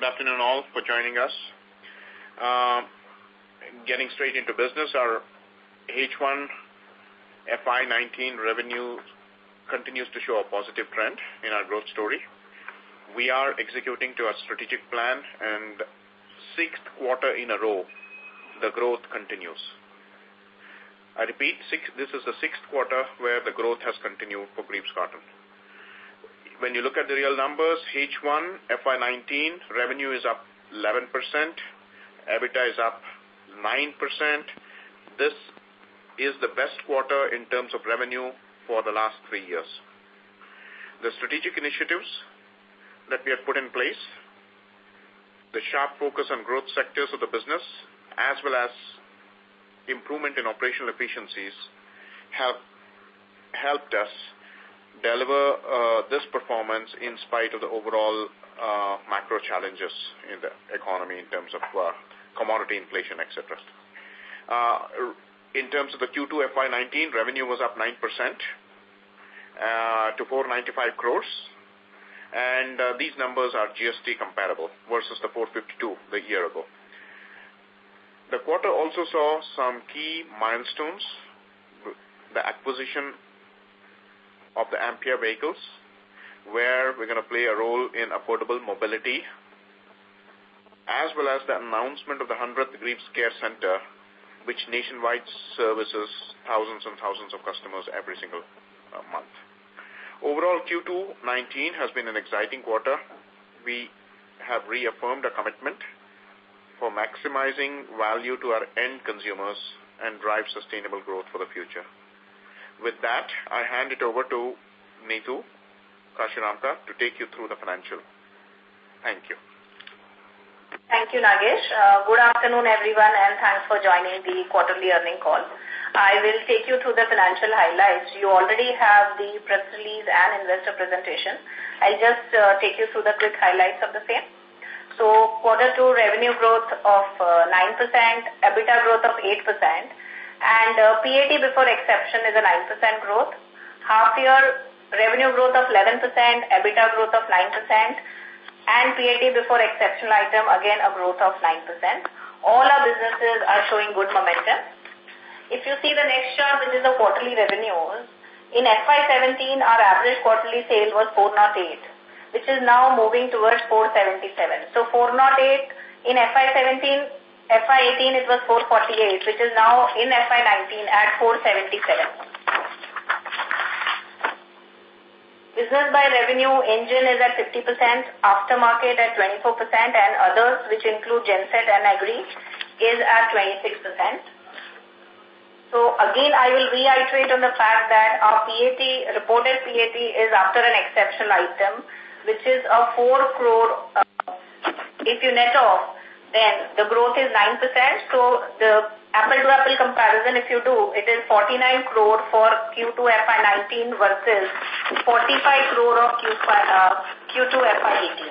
Good afternoon all for joining us. Uh, getting straight into business, our H1 FY19 revenue continues to show a positive trend in our growth story. We are executing to our strategic plan and sixth quarter in a row, the growth continues. I repeat, six, this is the sixth quarter where the growth has continued for Greaves Cotton. When you look at the real numbers, H1 FY19 revenue is up 11%, EBITDA is up 9%. This is the best quarter in terms of revenue for the last three years. The strategic initiatives that we have put in place, the sharp focus on growth sectors of the business, as well as improvement in operational efficiencies have helped us deliver uh, this performance in spite of the overall uh, macro challenges in the economy in terms of uh, commodity inflation, etc. Uh, in terms of the Q2 FY19, revenue was up 9% uh, to 495 crores. And these numbers are GST comparable versus the 452 the year ago. The quarter also saw some key milestones, the acquisition of the Ampere vehicles, where we're going to play a role in affordable mobility, as well as the announcement of the 100th Greaves Care Center, which nationwide services thousands and thousands of customers every single uh, month. Overall, Q2 19 has been an exciting quarter. We have reaffirmed a commitment for maximizing value to our end consumers and drive sustainable growth for the future. With that, I hand it over to Neetu Kashiramka to take you through the financial. Thank you. Thank you, Nagesh. Uh, good afternoon, everyone, and thanks for joining the quarterly earning call. I will take you through the financial highlights. You already have the press release and investor presentation. I'll just uh, take you through the quick highlights of the same. So quarter two revenue growth of uh, 9%, EBITDA growth of 8%, and uh, PAT before exception is a 9% growth. Half year revenue growth of 11%, EBITDA growth of 9%, and PAT before exceptional item again a growth of 9%. All our businesses are showing good momentum. If you see the next chart, which is the quarterly revenues, in FY17, our average quarterly sale was 408 which is now moving towards 477. So 408 in FY17, FY18 it was 448, which is now in FY19 at 477. Business by revenue engine is at 50%, aftermarket at 24%, and others, which include Genset and Agri, is at 26%. So again, I will reiterate on the fact that our PAT, reported PAT is after an exceptional item, which is a 4 crore, uh, if you net off, then the growth is 9%. So the apple-to-apple -apple comparison, if you do, it is 49 crore for Q2 FY19 versus 45 crore of Q5, uh, Q2 FY18.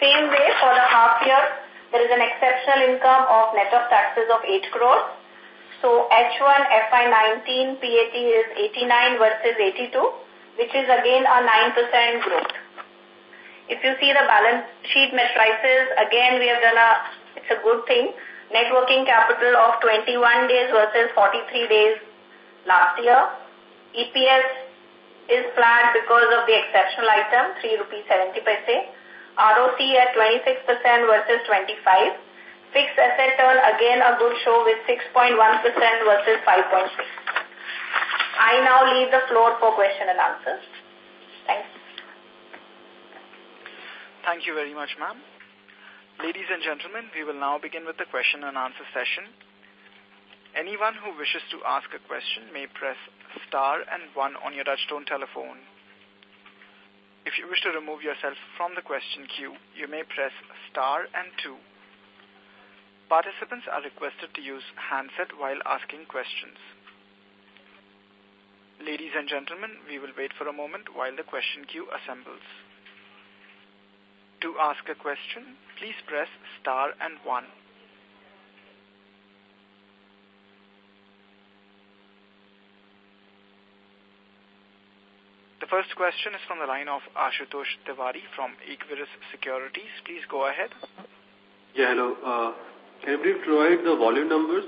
Same way, for the half year, there is an exceptional income of net of taxes of 8 crore. So H1 FY19 PAT is 89 versus 82, which is again a 9% growth. If you see the balance sheet matrices, again we have done a, it's a good thing. Net working capital of 21 days versus 43 days last year. EPS is flat because of the exceptional item, 3 rupees 70 paise. ROC at 26% versus 25. Fixed asset turn, again a good show with 6.1% versus 5.6. I now leave the floor for question and answers. Thanks. Thank you very much, ma'am. Ladies and gentlemen, we will now begin with the question and answer session. Anyone who wishes to ask a question may press star and one on your touchtone telephone. If you wish to remove yourself from the question queue, you may press star and two. Participants are requested to use handset while asking questions. Ladies and gentlemen, we will wait for a moment while the question queue assembles. To ask a question, please press star and one. The first question is from the line of Ashutosh Tiwari from Equirus Securities. Please go ahead. Yeah, hello. Uh, can you please provide the volume numbers?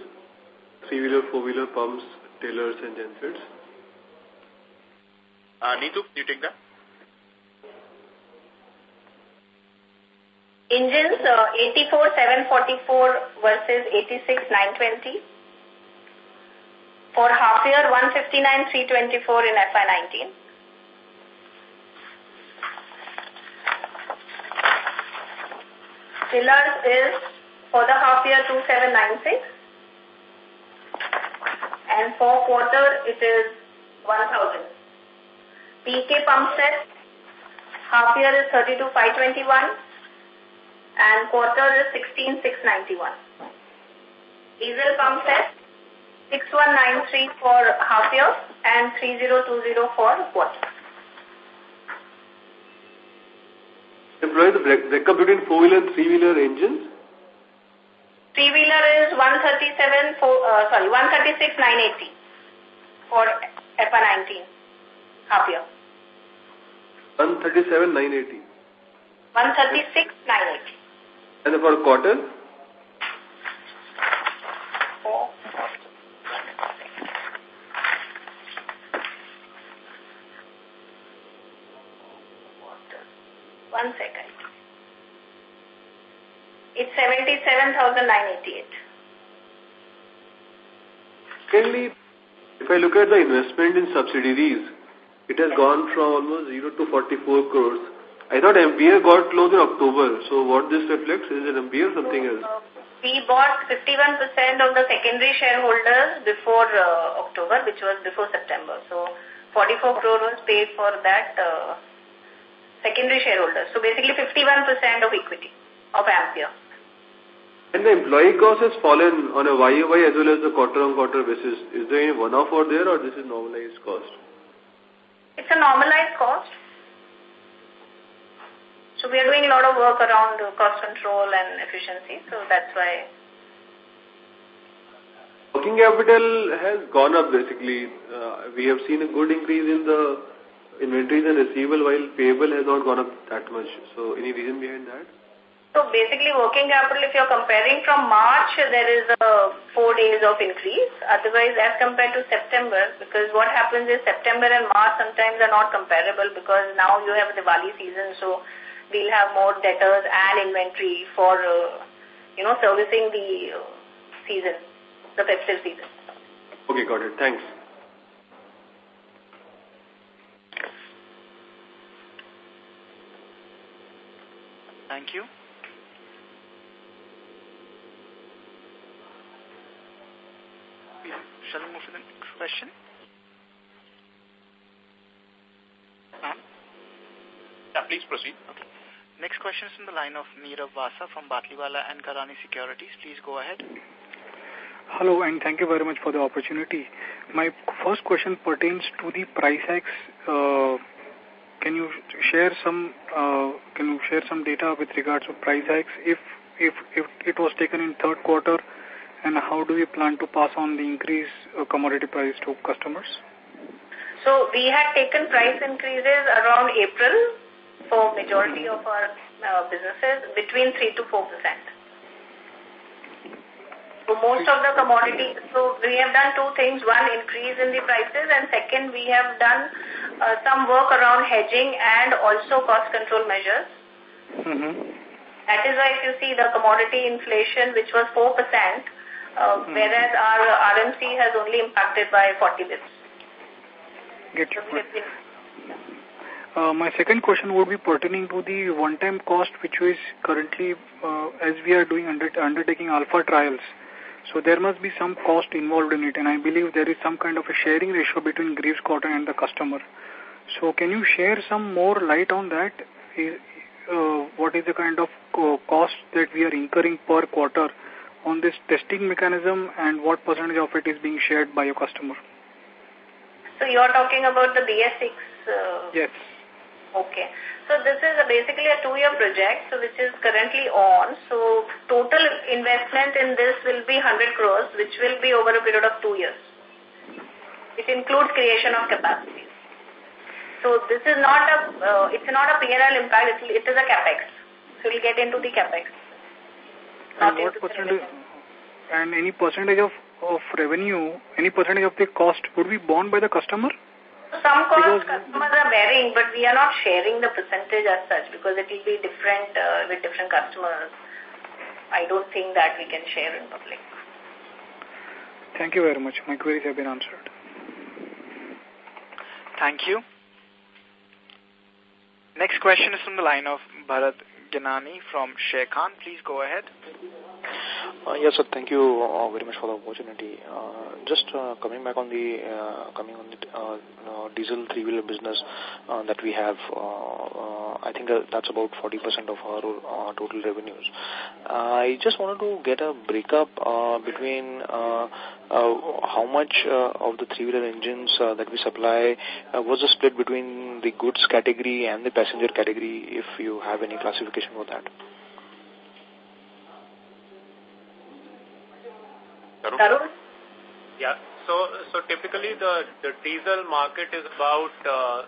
Three-wheeler, four-wheeler pumps, tailors, and gensets? Uh, Neetu, you take that? Engines, uh, 84,744 versus 86,920. For half year, 159,324 in FY19. Tillers is for the half year 2796 and for quarter it is 1000. PK pump set half year is 32521 and quarter is 16691. Diesel pump set 6193 for half year and 3020 for quarter. Employ the breakup between four-wheeler and three-wheeler engines? Three-wheeler is 137, for, uh, sorry, 136,980 for FY19, half year. 137,980. 136,980. And for quarter? One second. It's 77,988. Secondly, if I look at the investment in subsidiaries, it has gone from almost 0 to 44 crores. I thought Ampere got closed in October. So what this reflects is it Ampere or something else? Uh, we bought 51% of the secondary shareholders before uh, October, which was before September. So 44 crore was paid for that uh, secondary shareholders. So basically 51% of equity of Ampere. And the employee cost has fallen on a YOY as well as the quarter-on-quarter basis. Is there any one-off over there or this is normalized cost? It's a normalized cost. So we are doing a lot of work around cost control and efficiency. So that's why. Working capital has gone up basically. Uh, we have seen a good increase in the inventories and receivable while payable has not gone up that much. So any reason behind that? So basically working capital, if you're comparing from March, there is a four days of increase. Otherwise, as compared to September, because what happens is September and March sometimes are not comparable because now you have the Diwali season, so we'll have more debtors and inventory for, uh, you know, servicing the uh, season, the festive season. Okay, got it. Thanks. Thank you. Shall we move to the next question? Ma'am? Yeah, please proceed. Okay. Next question is from the line of Nirav Vasa from Batliwala and Karani Securities. Please go ahead. Hello, and thank you very much for the opportunity. My first question pertains to the price hikes. Uh, can you share some uh, can you share some data with regards to price hikes if if if it was taken in third quarter, and how do we plan to pass on the increased uh, commodity price to customers? So we had taken price increases around April for majority of our uh, businesses between 3 to 4 percent. So most of the commodity, so we have done two things. One, increase in the prices and second, we have done uh, some work around hedging and also cost control measures. Mm -hmm. That is why if you see the commodity inflation, which was 4%, uh, mm -hmm. whereas our RMC has only impacted by 40 bits. Get your point. Uh, my second question would be pertaining to the one-time cost which is currently, uh, as we are doing under, undertaking alpha trials. So there must be some cost involved in it, and I believe there is some kind of a sharing ratio between Greaves Cotton and the customer. So can you share some more light on that? Uh, what is the kind of cost that we are incurring per quarter on this testing mechanism and what percentage of it is being shared by your customer? So you are talking about the BS6? Uh, yes. Okay. So this is a basically a two-year project, so which is currently on. So total investment in this will be 100 crores, which will be over a period of two years. It includes creation of capacity. So this is not a, uh, it's not a PNL impact, it is a capex. So we'll get into the capex. And what percentage, and any percentage of, of revenue, any percentage of the cost would be borne by the customer? Some costs customers are bearing, but we are not sharing the percentage as such because it will be different uh, with different customers. I don't think that we can share in public. Thank you very much. My queries have been answered. Thank you. Next question is from the line of Bharat Gianani from Sharekhan. Please go ahead. Uh, yes, sir. Thank you uh, very much for the opportunity. Uh, just uh, coming back on the uh, coming on the uh, uh, diesel three-wheeler business uh, that we have, uh, uh, I think that that's about 40% of our uh, total revenues. I just wanted to get a breakup uh, between uh, uh, how much uh, of the three-wheeler engines uh, that we supply uh, was the split between the goods category and the passenger category, if you have any classification for that. Tarun? Yeah. So, so typically the, the diesel market is about uh,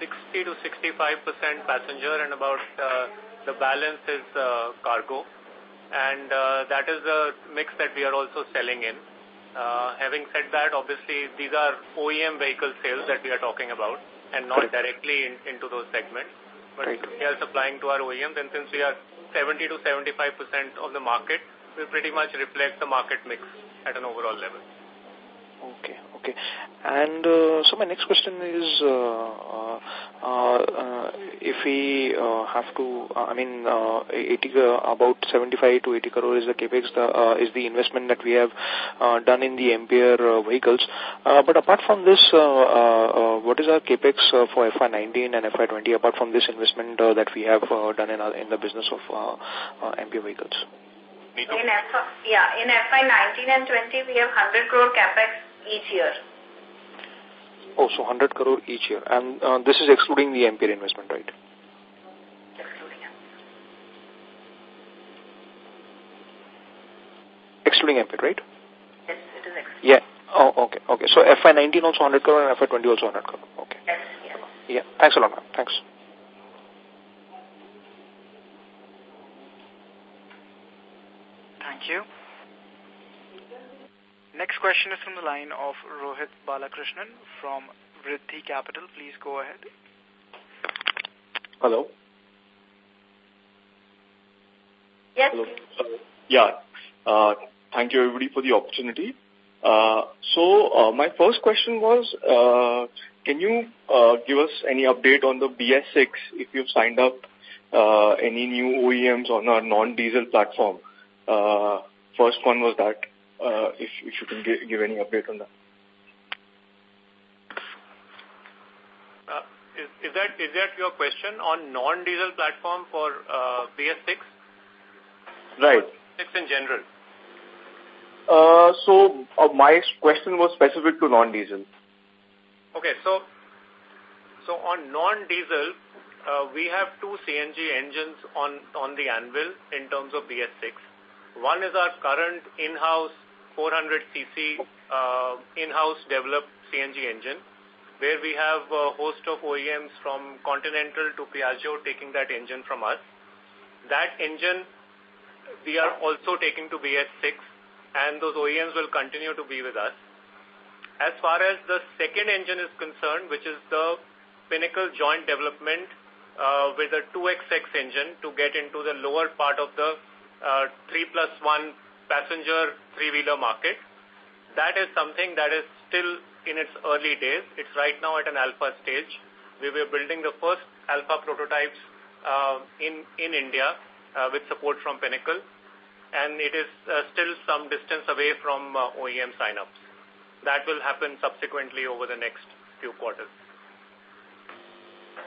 60 to 65% passenger and about uh, the balance is uh, cargo. And uh, that is the mix that we are also selling in. Uh, having said that, obviously, these are OEM vehicle sales that we are talking about and not directly in, into those segments. But we are supplying to our OEMs and since we are 70 to 75% of the market, we pretty much reflect the market mix at an overall level. Okay, okay. And uh, so my next question is, uh, uh, uh, if we uh, have to, uh, I mean, uh, 80, uh, about 75 to 80 crore is the capex, the, is the investment that we have done in the Ampere vehicles. But apart from this, what is our capex for FY19 and FY20 apart from this investment that we have done in, our, in the business of uh, uh, Ampere vehicles? In FY, yeah, in FY 19 and 20, we have 100 crore capex each year. Oh, so 100 crore each year. And uh, this is excluding the Ampere investment, right? Excluding Excluding Ampere, right? Yes, it is excluding. Yeah. Oh, okay, okay. So FY19 also 100 crore and FY20 also 100 crore. Okay. Yes, yes. Yeah. Thanks a lot, ma'am. Thanks. Thank you. Next question is from the line of Rohit Balakrishnan from Vriddhi Capital. Please go ahead. Hello. Yes, Hello. Uh, yeah. Uh, thank you, everybody, for the opportunity. Uh, so, uh, my first question was, uh, can you uh, give us any update on the BS6 if you've signed up uh, any new OEMs on our non-diesel platform? Uh, first one was that, uh, if, if you can give, give any update on that. Uh, is, is that is that your question on non-diesel platform for uh, BS6? Right. 6 in general. Uh, so, uh, my question was specific to non-diesel. Okay, so so on non-diesel, uh, we have two CNG engines on on the anvil in terms of BS6. One is our current in-house 400cc uh, in-house developed CNG engine, where we have a host of OEMs from Continental to Piaggio taking that engine from us. That engine we are also taking to BS6 and those OEMs will continue to be with us. As far as the second engine is concerned, which is the Pinnacle joint development uh, with a 2XX engine to get into the lower part of the uh, 3 plus 1 passenger three-wheeler market. That is something that is still in its early days. It's right now at an alpha stage. We were building the first alpha prototypes uh, in, in India uh, with support from Pinnacle. And it is uh, still some distance away from uh, OEM sign-ups. That will happen subsequently over the next few quarters.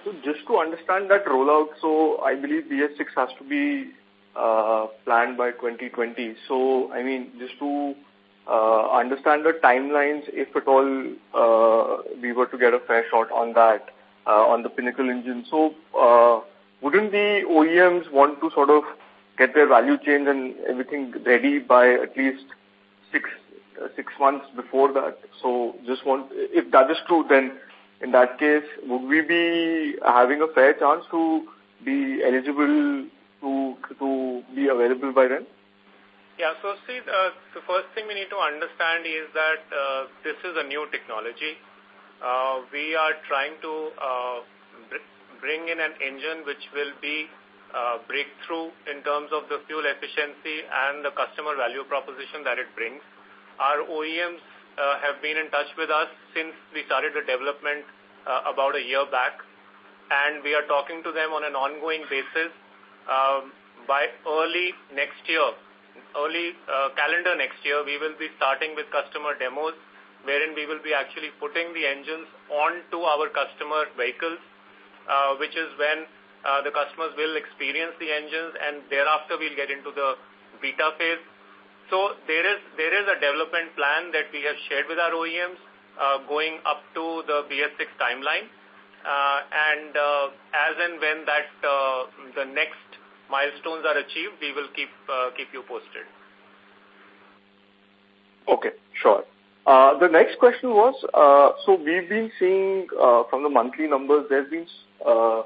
So just to understand that rollout, so I believe BS6 has to be uh, planned by 2020. So, I mean, just to uh, understand the timelines, if at all uh, we were to get a fair shot on that, uh, on the Pinnacle engine. So, uh, wouldn't the OEMs want to sort of get their value chain and everything ready by at least six six months before that? So, just want, if that is true, then in that case, would we be having a fair chance to be eligible to to be available by then? Yeah, so see, uh, the first thing we need to understand is that uh, this is a new technology. Uh, we are trying to uh, bring in an engine which will be uh, breakthrough in terms of the fuel efficiency and the customer value proposition that it brings. Our OEMs uh, have been in touch with us since we started the development uh, about a year back, and we are talking to them on an ongoing basis. Um, by early next year, early uh, calendar next year, we will be starting with customer demos wherein we will be actually putting the engines onto our customer vehicles, uh, which is when uh, the customers will experience the engines and thereafter we'll get into the beta phase. So there is there is a development plan that we have shared with our OEMs going up to the BS6 timeline. Uh, and uh, as and when that the next milestones are achieved, we will keep uh, keep you posted. Okay, sure. Uh, the next question was, uh, so we've been seeing uh, from the monthly numbers, there's been uh,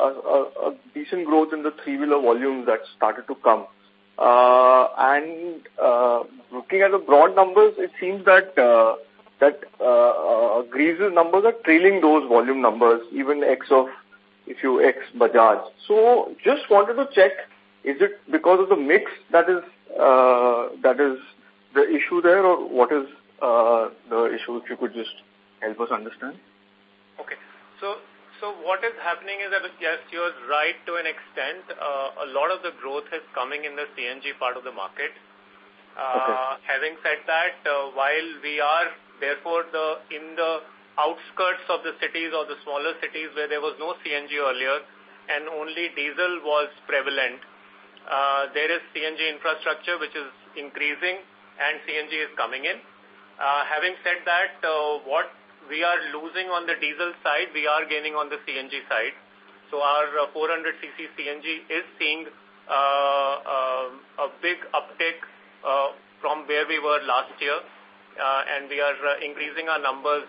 a, a, a decent growth in the three-wheeler volumes that started to come. Uh, and uh, looking at the broad numbers, it seems that uh, that uh, uh, Greaves's numbers are trailing those volume numbers, even X of if you X Bajaj. So just wanted to check, is it because of the mix that is uh, that is the issue there or what is uh, the issue if you could just help us understand? Okay. So so what is happening is that, yes, you're right to an extent. Uh, a lot of the growth is coming in the CNG part of the market. Uh, okay. Having said that, uh, while we are, therefore, the in the outskirts of the cities or the smaller cities where there was no CNG earlier and only diesel was prevalent, uh, there is CNG infrastructure which is increasing and CNG is coming in. Uh, having said that, uh, what we are losing on the diesel side, we are gaining on the CNG side. So our 400cc CNG is seeing a big uptick from where we were last year uh, and we are uh, increasing our numbers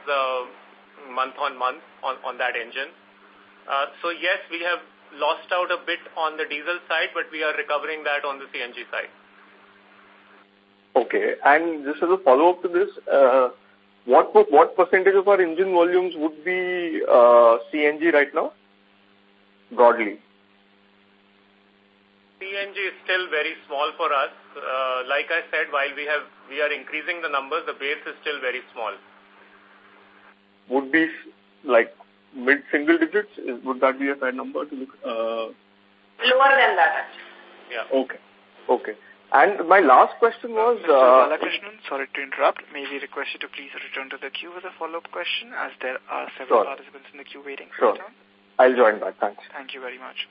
uh, month on month on, on that engine. Uh, so yes, we have lost out a bit on the diesel side, but we are recovering that on the CNG side. Okay, and just as a follow-up to this, uh, what what percentage of our engine volumes would be uh, CNG right now, broadly? CNG is still very small for us. Uh, like I said, while we have we are increasing the numbers, the base is still very small. Would be like mid single digits? Is, would that be a fair number to look? Uh... Lower than that. Actually. Yeah. Okay. Okay. And my last question was... Mr. Uh, Balakrishnan, sorry to interrupt. May we request you to please return to the queue with a follow-up question as there are several sure. participants in the queue waiting for sure. I'll join back. Thanks. Thank you very much.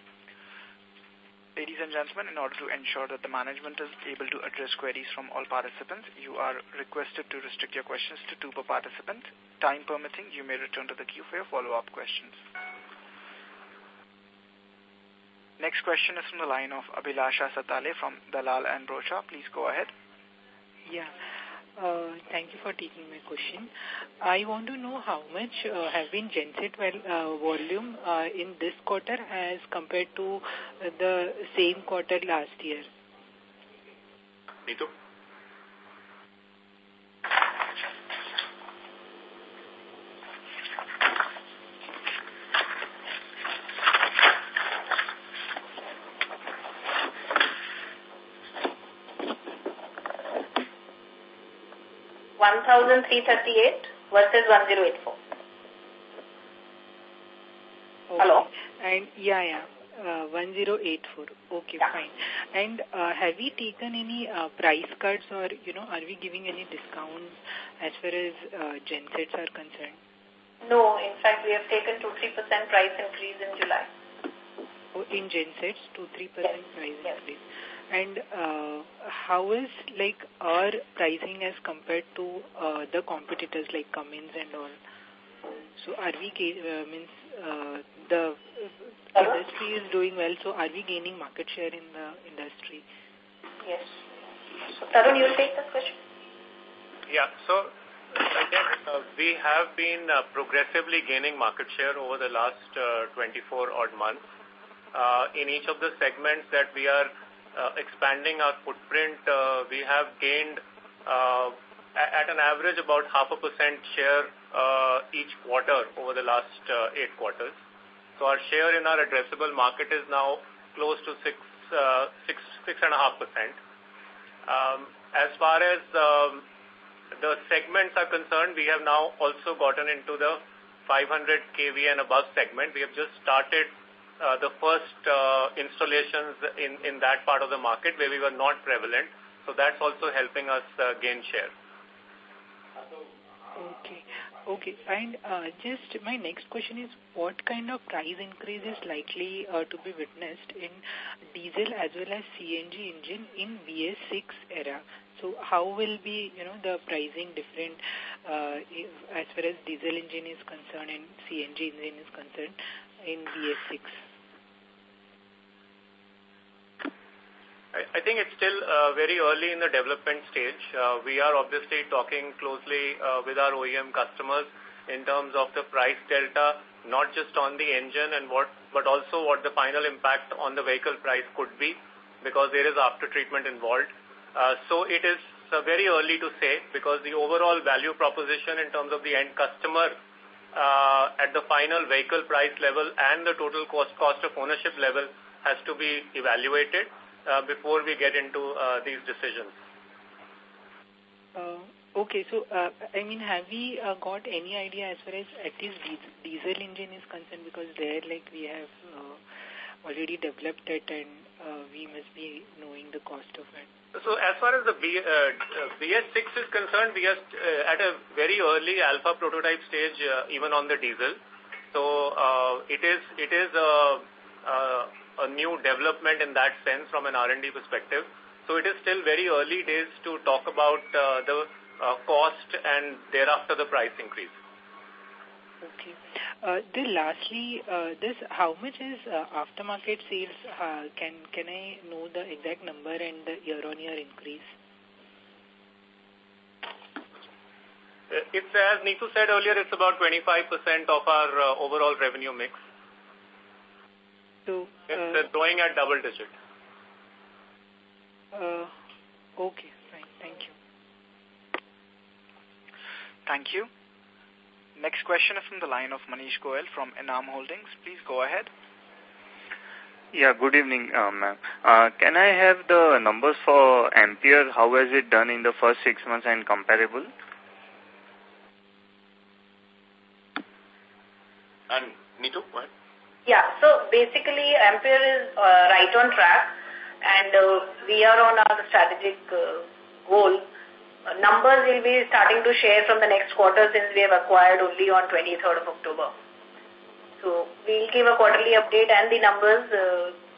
Ladies and gentlemen, in order to ensure that the management is able to address queries from all participants, you are requested to restrict your questions to two per participant. Time permitting, you may return to the queue for your follow-up questions. Next question is from the line of Abhilasha Satale from Dalal and Broacha. Please go ahead. Yeah. Uh, thank you for taking my question. I want to know how much uh, have been genset uh, volume uh, in this quarter as compared to the same quarter last year. Neetu? 1,338 versus 1084. Okay. Hello? And yeah, yeah. Uh, 1084. Okay, yeah. fine. And uh, have we taken any uh, price cuts or, you know, are we giving any discounts as far as uh, gensets are concerned? No, in fact, we have taken 2-3% price increase in July. Oh, in gensets, 2-3% yes. price yes. increase. And uh, how is like our pricing as compared to uh, the competitors like Cummins and all? So are we uh, means uh, the industry is doing well? So are we gaining market share in the industry? Yes. So Tarun, you take this question. Yeah. So again, uh, we have been uh, progressively gaining market share over the last uh, 24 odd months. Uh, in each of the segments that we are expanding our footprint, uh, we have gained uh, at an average about half a percent share uh, each quarter over the last uh, eight quarters. So our share in our addressable market is now close to six, uh, six, six and a half percent. Um, as far as um, the segments are concerned, we have now also gotten into the 500 kV and above segment. We have just started uh, the first uh, installations in, in that part of the market where we were not prevalent. So that's also helping us uh, gain share. Okay. Okay. And uh, just my next question is what kind of price increase is likely uh, to be witnessed in diesel as well as CNG engine in BS6 era? So how will be, you know, the pricing different uh, if, as far as diesel engine is concerned and CNG engine is concerned in BS6? I, think it's still uh, very early in the development stage. Uh, we are obviously talking closely uh, with our OEM customers in terms of the price delta, not just on the engine and what, but also what the final impact on the vehicle price could be because there is after treatment involved. So it is very early to say because the overall value proposition in terms of the end customer uh, at the final vehicle price level and the total cost, cost of ownership level has to be evaluated uh, before we get into uh, these decisions. Uh, okay, so uh, I mean, have we uh, got any idea as far as at least diesel engine is concerned? Because there, like, we have uh, already developed it and uh, we must be knowing the cost of it. So as far as the B, uh, BS6 is concerned, we are uh, at a very early alpha prototype stage, uh, even on the diesel. So uh, it is it is a, uh, a new development in that sense from an R&D perspective. So it is still very early days to talk about uh, the uh, cost and thereafter the price increase. Okay. Uh, then lastly, uh, this how much is uh, aftermarket sales? Uh, can can I know the exact number and the year-on-year -year increase? Uh, it's as Neetu said earlier, it's about 25% of our uh, overall revenue mix. So, it's uh, growing at double digit. Uh, okay, fine. Thank you. Thank you. Next question is from the line of Manish Goel from Enam Holdings. Please go ahead. Yeah, good evening, uh, ma'am. Uh, can I have the numbers for Ampere? How has it done in the first six months and comparable? And Neetu, what? Yeah, so basically Ampere is uh, right on track and uh, we are on our strategic uh, goal. Uh, numbers will be starting to share from the next quarter since we have acquired only on 23rd of October. So we'll give a quarterly update and the numbers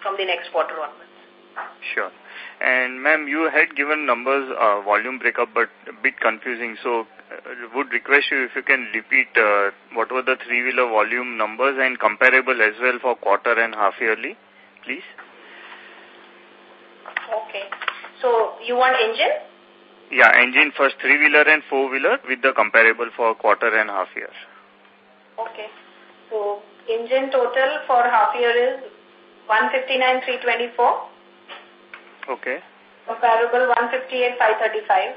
from the next quarter onwards. Sure. And ma'am, you had given numbers, volume breakup, but a bit confusing. So would request you if you can repeat uh, what were the three-wheeler volume numbers and comparable as well for quarter and half yearly, please. Okay. So you want engine? Yeah, engine first three-wheeler and four-wheeler with the comparable for quarter and half year. Okay. So engine total for half year is 159,324. Okay. Comparable 158, 535.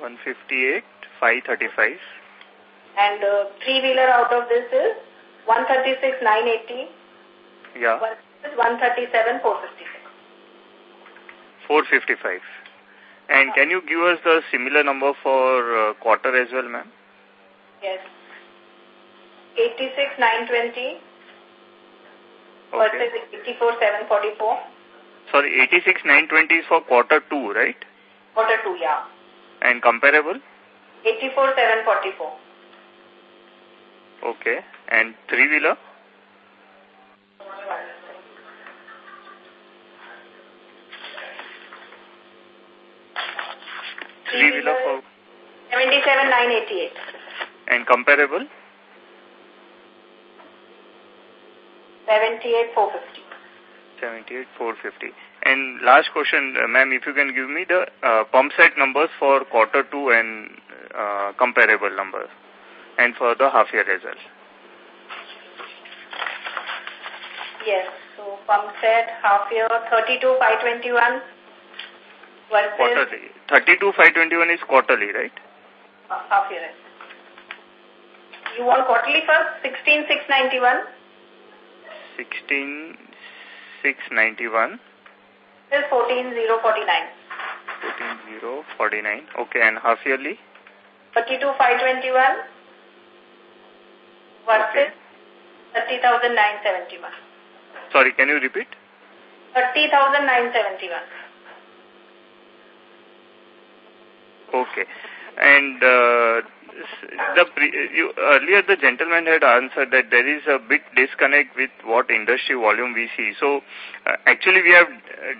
158, 535. And uh, three-wheeler out of this is 136, 980. Yeah. 137, 456. 455. And can you give us the similar number for uh, quarter as well, ma'am? Yes. 86, 920. Okay. Versus 84, 744. Sorry, 86, 920 is for quarter two, right? Quarter two, yeah. And comparable? 84, 744. Okay. And three-wheeler? Three-wheeler for? 77, 988. And comparable? 78, 450. 78, 450. And last question, uh, ma'am, if you can give me the uh, pump set numbers for quarter two and uh, comparable numbers and for the half year well. Yes. So pump set half year 32 521 versus quarterly. 32 521 is quarterly, right? Uh, half year. You want quarterly first? 16 691. 16 691. This 14 049. 14 049. Okay, and half yearly? 32 521 versus okay. 30,971. Sorry, can you repeat? 30,971. Okay. And uh, the you, earlier the gentleman had answered that there is a big disconnect with what industry volume we see. So uh, actually we have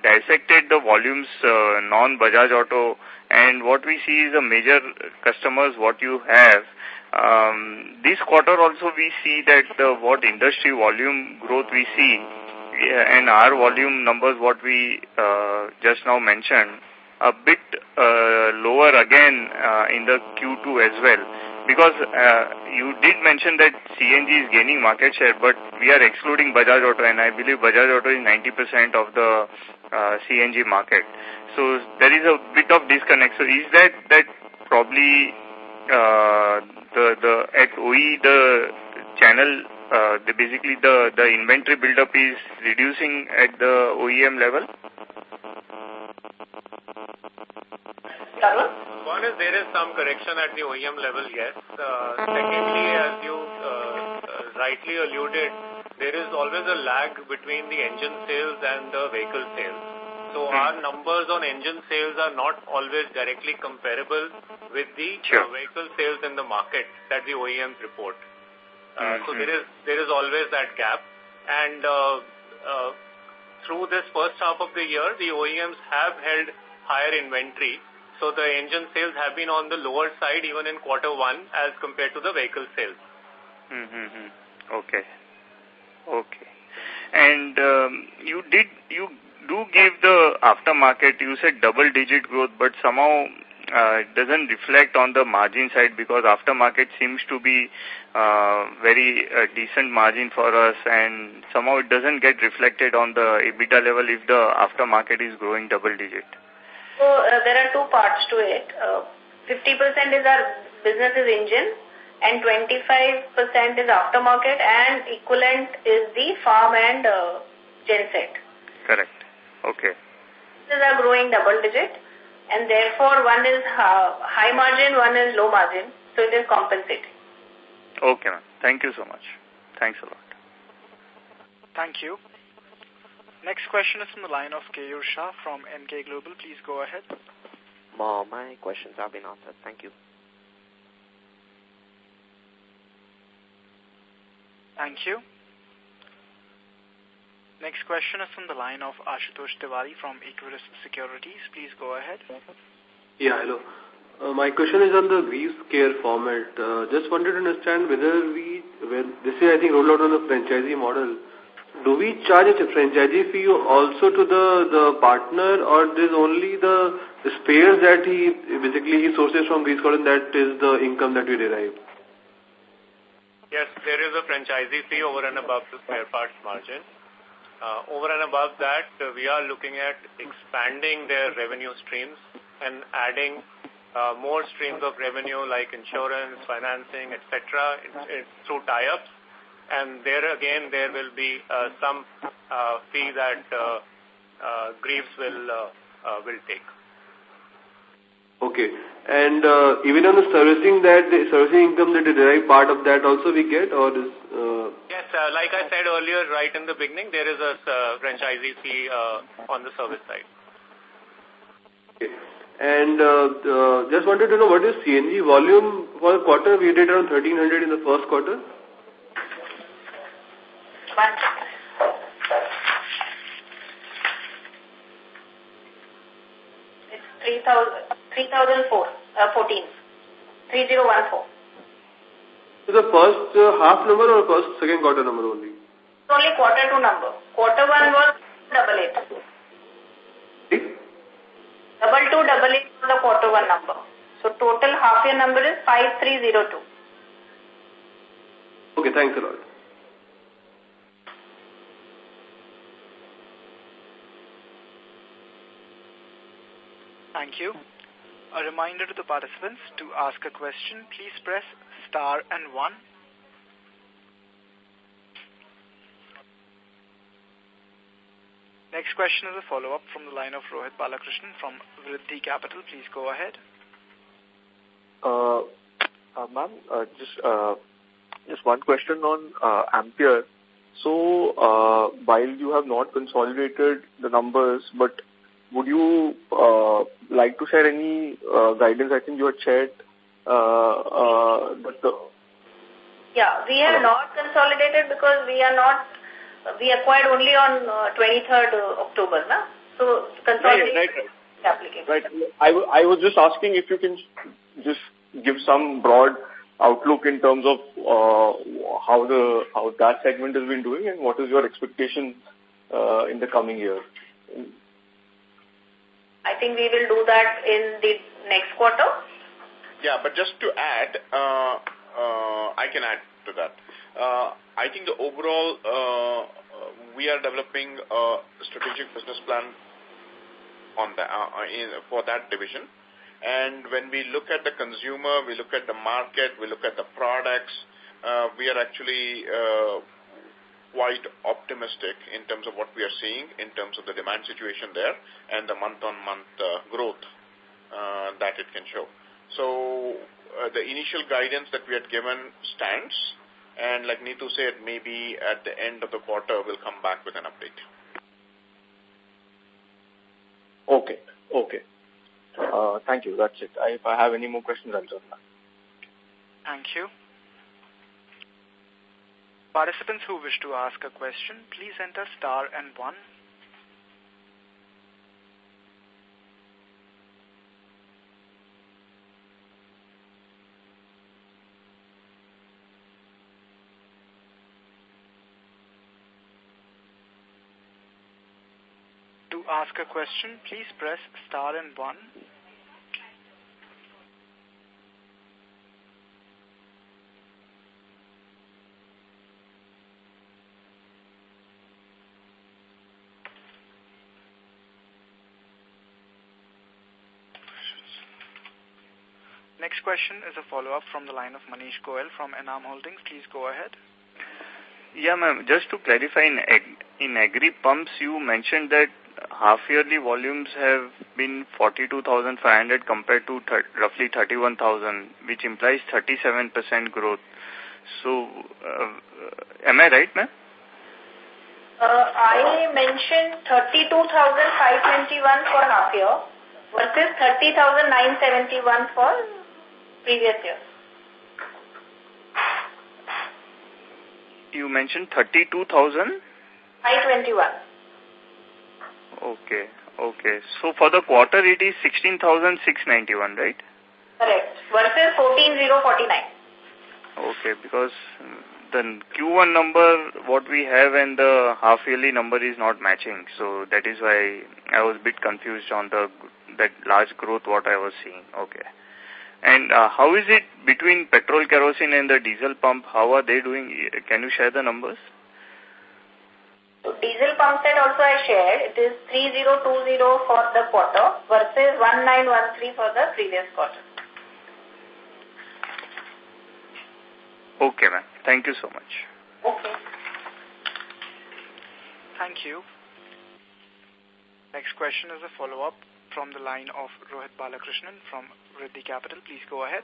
dissected the volumes uh, non-Bajaj Auto and what we see is a major customers what you have. Um, this quarter also we see that the what industry volume growth we see and our volume numbers what we uh, just now mentioned a bit uh, lower again uh, in the Q2 as well. Because uh, you did mention that CNG is gaining market share, but we are excluding Bajaj Auto, and I believe Bajaj Auto is 90% of the CNG market. So there is a bit of disconnect. So is that that probably the the at OE the channel uh, the basically the the inventory buildup is reducing at the OEM level? One is there is some correction at the OEM level, yes. Uh, secondly, as you uh, uh, rightly alluded, there is always a lag between the engine sales and the vehicle sales. So hmm. our numbers on engine sales are not always directly comparable with the uh, sure. uh, vehicle sales in the market that the OEMs report. Uh, mm -hmm. So there is there is always that gap. And uh, uh, through this first half of the year, the OEMs have held higher inventory so the engine sales have been on the lower side even in quarter one as compared to the vehicle sales. Mm -hmm. Okay. Okay. And um, you did, you do give the aftermarket, you said double digit growth, but somehow uh, it doesn't reflect on the margin side because aftermarket seems to be uh, very uh, decent margin for us and somehow it doesn't get reflected on the EBITDA level if the aftermarket is growing double digit. So uh, there are two parts to it. 50% uh, is our business is engine and 25% is aftermarket and equivalent is the farm and uh, genset. Correct. Okay. These are growing double digit and therefore one is uh, high margin, one is low margin. So it is compensating. Okay, ma'am. Thank you so much. Thanks a lot. Thank you. Next question is from the line of Keyur Shah from Emkay Global. Please go ahead. Uh, my questions have been answered. Thank you. Thank you. Next question is from the line of Ashutosh Tiwari from Equirus Securities. Please go ahead. Yeah, hello. Uh, my question is on the Greaves Care format. Uh, just wanted to understand whether we, when this is I think rolled out on the franchisee model, do we charge a franchisee fee also to the, the partner or is only the, spares that he basically he sources from Greaves Cotton that is the income that we derive? Yes, there is a franchisee fee over and above the spare parts margin. Uh, over and above that, uh, we are looking at expanding their revenue streams and adding uh, more streams of revenue like insurance, financing, etc. through tie-ups and there again there will be uh, some uh, fee that uh, uh, Greaves will uh, uh, will take. Okay, and uh, even on the servicing that the servicing income that they derive part of that also we get or is uh... yes uh, like I said earlier right in the beginning there is a uh, franchisee fee uh, on the service side. Okay. And uh, uh, just wanted to know what is CNG volume for the quarter? We did around 1300 in the first quarter. One. It's 3004, uh, 14. 3014. So the first uh, half number or first second quarter number only? It's only quarter two number. Quarter one was double eight. double two double eight for the quarter one number. So total half year number is 5302. Okay, thanks a lot. Thank you. A reminder to the participants to ask a question, please press star and one. Next question is a follow-up from the line of Rohit Balakrishnan from Vriddhi Capital. Please go ahead. Uh, uh, Ma'am, uh, just uh, just one question on uh, Ampere. So, uh, while you have not consolidated the numbers, but would you uh, like to share any uh, guidance? I think you had shared uh, uh, but the Yeah, we have not consolidated because we are not, we acquired only on uh, 23rd October, na? So, consolidation Right, right, is applicable. Right. I, I was just asking if you can just give some broad outlook in terms of uh, how the how that segment has been doing and what is your expectation uh, in the coming year. I think we will do that in the next quarter. Yeah, but just to add, uh, uh, I can add to that. Uh, I think the overall, uh, uh, we are developing a strategic business plan on the, uh, in, for that division. And when we look at the consumer, we look at the market, we look at the products, uh, we are actually uh, quite optimistic in terms of what we are seeing in terms of the demand situation there and the month-on-month -month, uh, growth uh, that it can show. So uh, the initial guidance that we had given stands, and like Neetu said, maybe at the end of the quarter we'll come back with an update. Okay, okay. Uh, thank you. That's it. I, if I have any more questions, I'll join back. Thank you. Participants who wish to ask a question, please enter star and one. To ask a question, please press star and one. Next question is a follow-up from the line of Manish Goel from Enam Holdings. Please go ahead. Yeah, ma'am. Just to clarify, in, ag in agri pumps, you mentioned that half-yearly volumes have been 42,500 compared to th roughly 31,000, which implies 37% growth. So, uh, am I right, ma'am? Uh, I mentioned 32,521 for half year versus 30,971 for previous year. You mentioned 32,000? 521. Okay, okay. So for the quarter, it is 16,691, right? Correct. Versus 14,049. Okay, because mm, the Q1 number, what we have and the half-yearly number is not matching. So that is why I was a bit confused on the that large growth what I was seeing. Okay. And uh, how is it between petrol kerosene and the diesel pump? How are they doing? Can you share the numbers? So diesel pump set also I shared. It is 3020 for the quarter versus 1913 for the previous quarter. Okay, ma'am. Thank you so much. Okay. Thank you. Next question is a follow-up from the line of Rohit Balakrishnan from Vriddhi Capital. Please go ahead.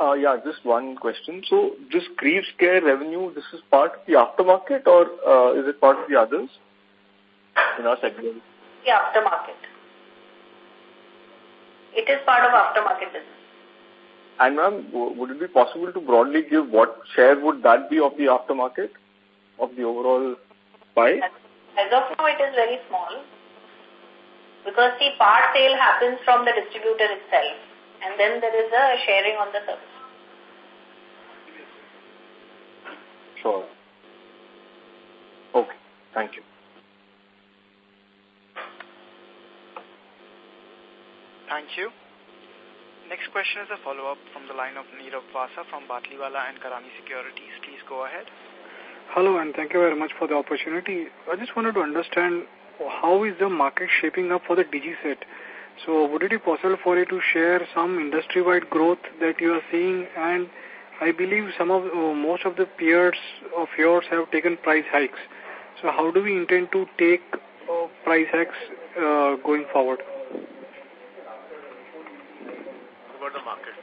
Uh, yeah, just one question. So this Greaves Care revenue, this is part of the aftermarket or uh, is it part of the others in our segment? The aftermarket. It is part of aftermarket business. And ma'am, would it be possible to broadly give what share would that be of the aftermarket, of the overall pie? As of now, it is very small because the part sale happens from the distributor itself and then there is a sharing on the service. Sure. Okay. Thank you. Thank you. Next question is a follow-up from the line of Nirav Vasa from Batliwala and Karani Securities. Please go ahead. Hello, and thank you very much for the opportunity. I just wanted to understand how is the market shaping up for the DG set. So would it be possible for you to share some industry-wide growth that you are seeing? And I believe some of uh, most of the peers of yours have taken price hikes. So how do we intend to take uh, price hikes uh, going forward? About the market.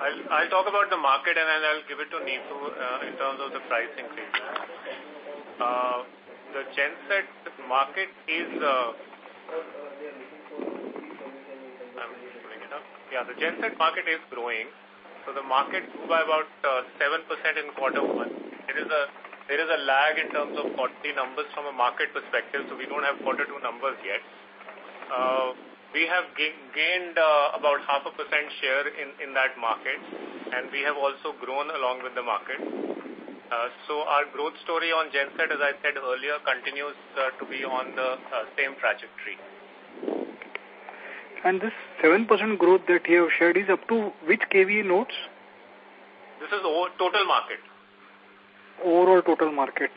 I'll, I'll talk about the market and then I'll give it to Neetu in terms of the price increase. Uh, the genset market is, uh, I'm pulling it up. Yeah, the genset market is growing. So the market grew by about 7% uh, in quarter one. It is a there is a lag in terms of quarterly numbers from a market perspective, so we don't have quarter two numbers yet. Uh, we have gained uh, about half a percent share in, in that market, and we have also grown along with the market. Uh, so our growth story on Genset, as I said earlier, continues uh, to be on the uh, same trajectory. And this 7% growth that you have shared is up to which KVA nodes? This is the total market. Overall total market.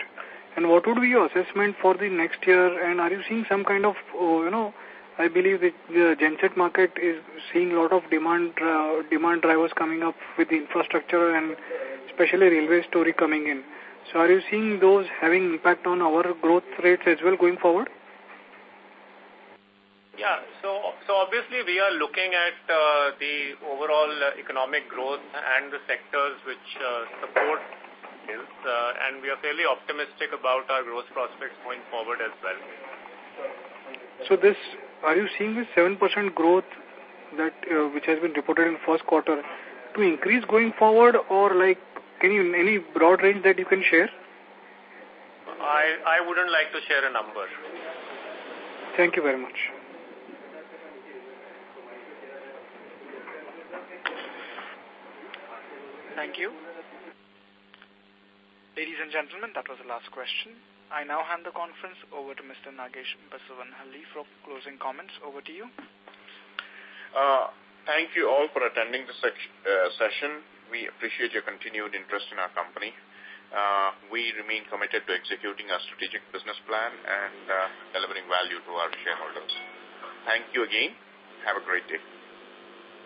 And what would be your assessment for the next year? And are you seeing some kind of, uh, you know, I believe that the genset market is seeing a lot of demand uh, demand drivers coming up with the infrastructure and especially railway story coming in. So are you seeing those having impact on our growth rates as well going forward? Yeah, so so obviously we are looking at uh, the overall uh, economic growth and the sectors which uh, support this, uh, and we are fairly optimistic about our growth prospects going forward as well. So this are you seeing this 7% growth that uh, which has been reported in first quarter to increase going forward or like can you any broad range that you can share? I, I wouldn't like to share a number. Thank you very much. Thank you. Ladies and gentlemen, that was the last question. I now hand the conference over to Mr. Nagesh Basavanhalli for closing comments. Over to you. Uh, thank you all for attending the uh, session. We appreciate your continued interest in our company. Uh, we remain committed to executing our strategic business plan and delivering value to our shareholders. Thank you again. Have a great day.